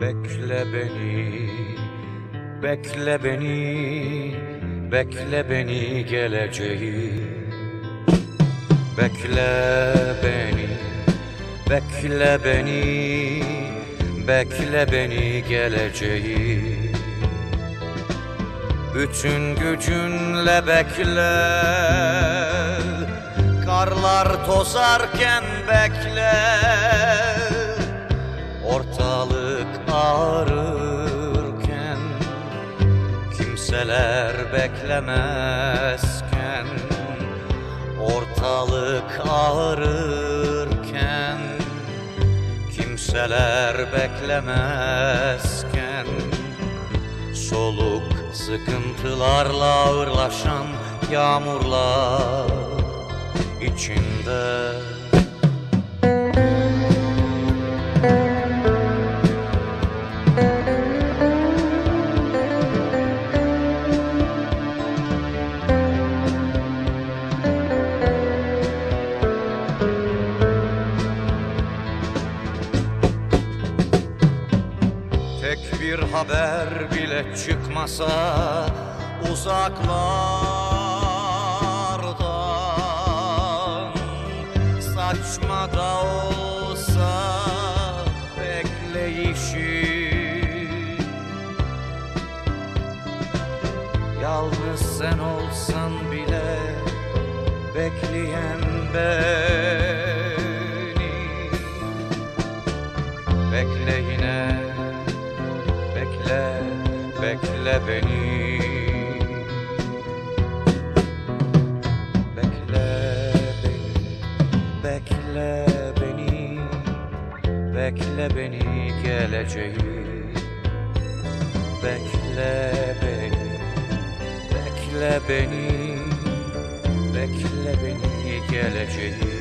Bekle beni, bekle beni, bekle beni geleceği. Bekle beni, bekle beni, bekle beni geleceği. Bütün gücünle bekle Karlar tozarken bekle Ortalık Kimseler beklemezken Ortalık ağrırken Kimseler beklemezken Soluk sıkıntılarla ağırlaşan yağmurlar içinde Tek bir haber bile çıkmasa uzaklardan Saçma da olsa bekleyişi. Yalnız sen olsan bile bekleyen beni. Bekle bekle, bekle beni. Bekle beni, bekle beni, bekle beni geleceği. Bekle beni, bekle beni, bekle beni geleceği